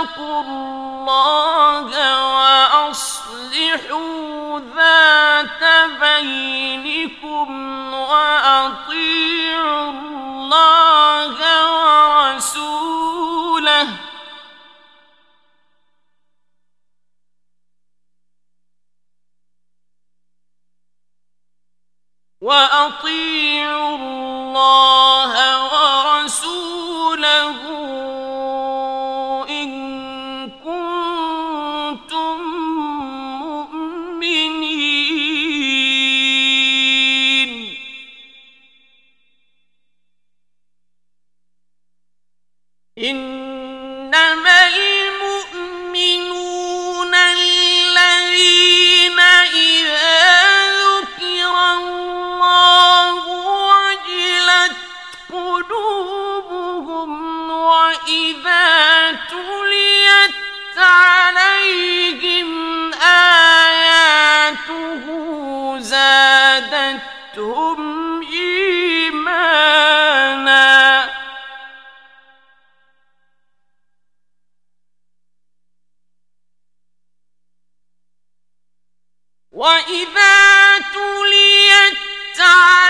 فاتقوا الله وأصلحوا ذات بينكم وأطيعوا الله ورسوله. وأطيعوا الله وَإِذَا تُلِيَتْ عَلَيْهِمْ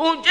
يجادلونك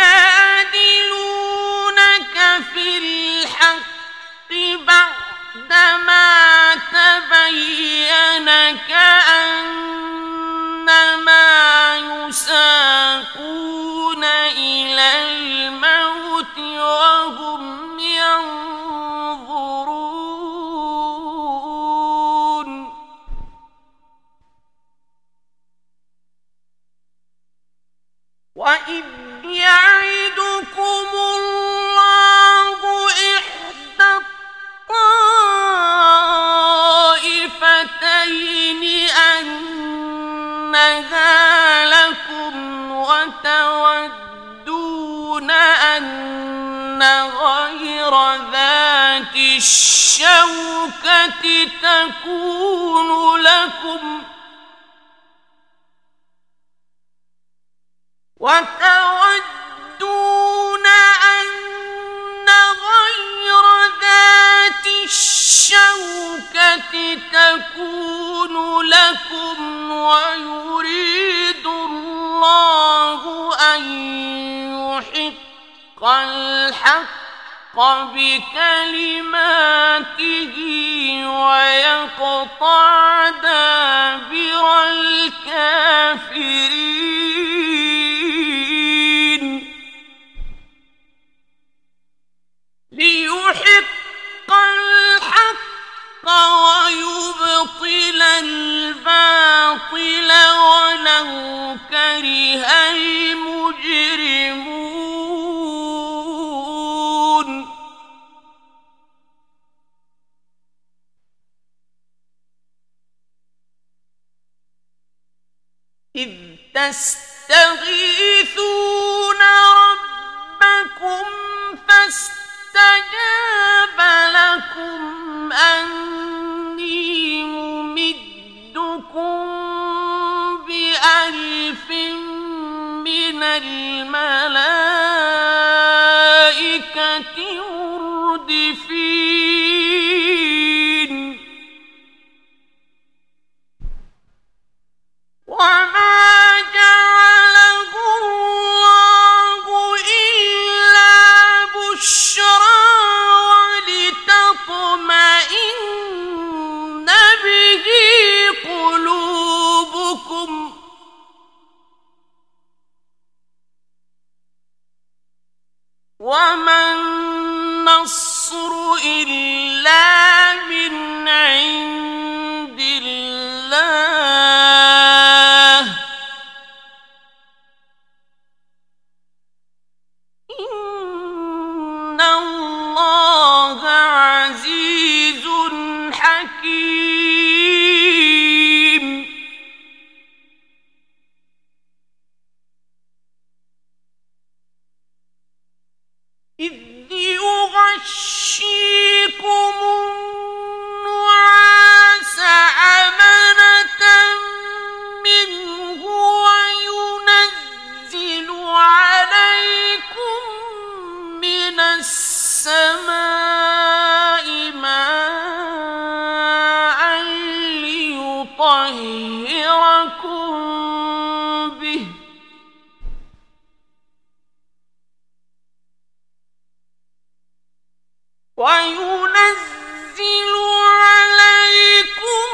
الشوكة تكون لكم وتودون أن غير ذات الشوكة تكون لكم ويريد الله أن يحق الحق بكلماته الباطل ولو كره المجرمون إذ تستغيثون ربكم فاستجاب لكم أني ممدكم بألف من الملائكة إلا ليطهركم به وينزل عليكم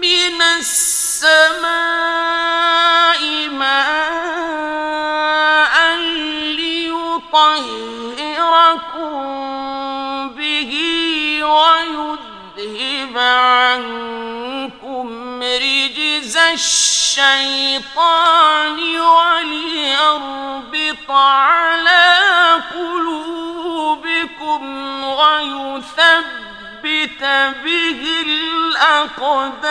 من السماء ماء ليطهركم به ويذهب عنكم الشيطان وليربط على قلوبكم ويثبت به الأقدام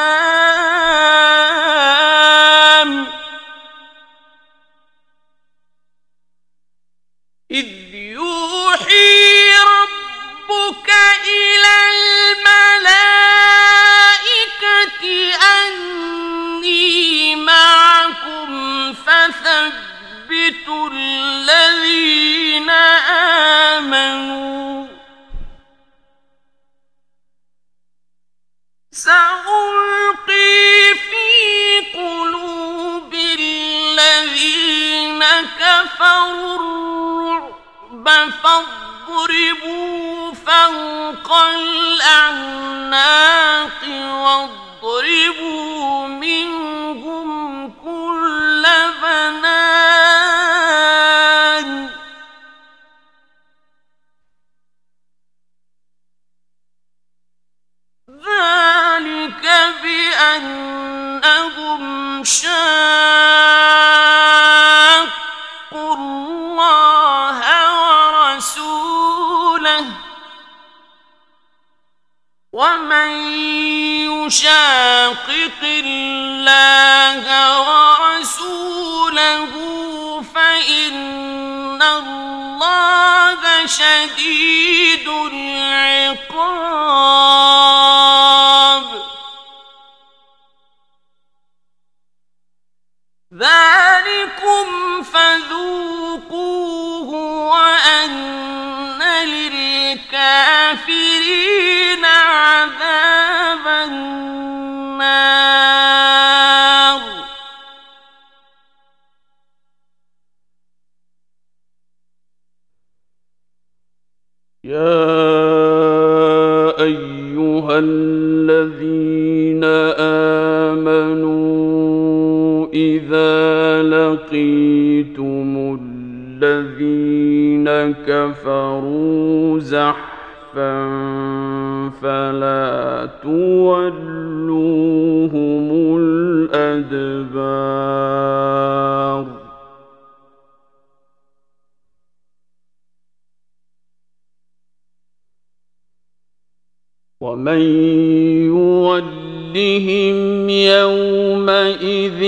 إذ فاضربوا فوق الأعناق واضربوا ومن يشاقق الله ورسوله فإن الله شديد العقاب ذلكم فذوقوه وأن للكافرين لقيتم الذين كفروا زحفا فلا تولوهم الأدبار ومن يولهم يومئذ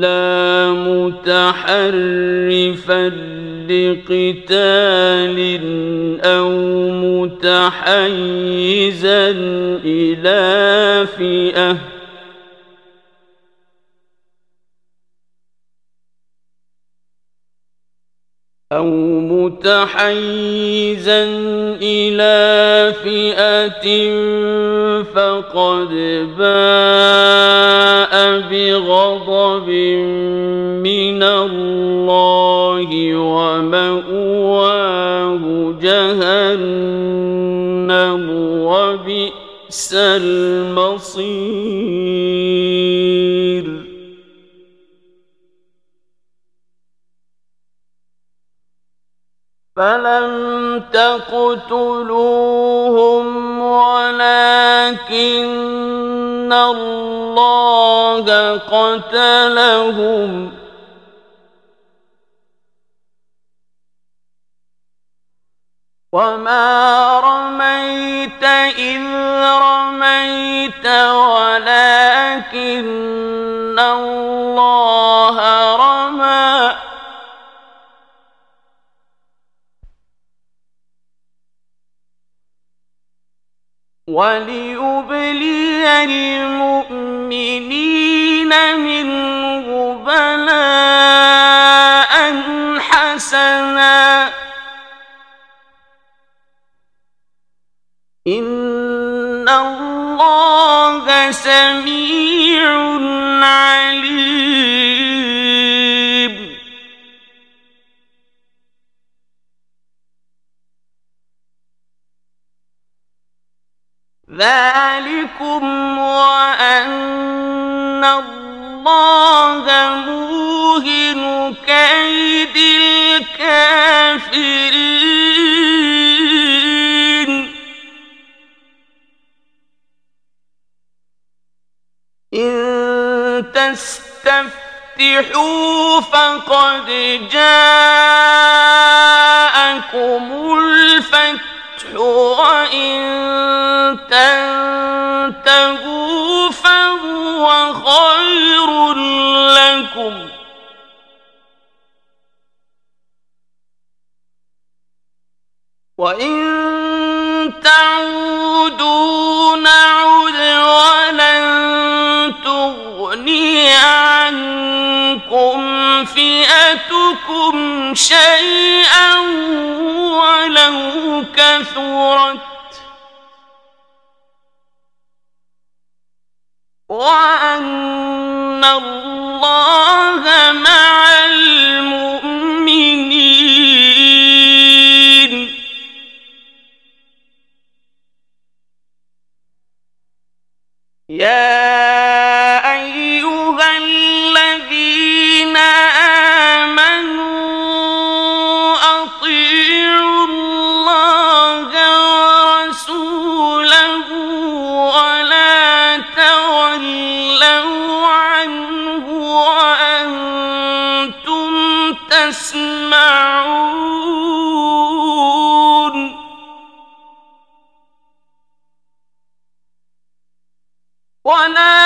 إلا متحرفا لقتال أو متحيزا إلى فئة. أو متحيزا إلى فئة فقد باء. وبئس المصير. فلم تقتلوهم ولكن الله قتلهم. وما رميت إذ رميت ولكن الله رمى وليبلي المؤمنين منه بلاء سميع عليم. ذلكم وأن الله موهن كيد الكافرين. إن تستفتحوا فقد جاءكم الفتح وإن تنتهوا فهو خير لكم وإن تعودوا فئتكم شيئا ولو كثرت. وأن الله مع المؤمنين. يا وَلَا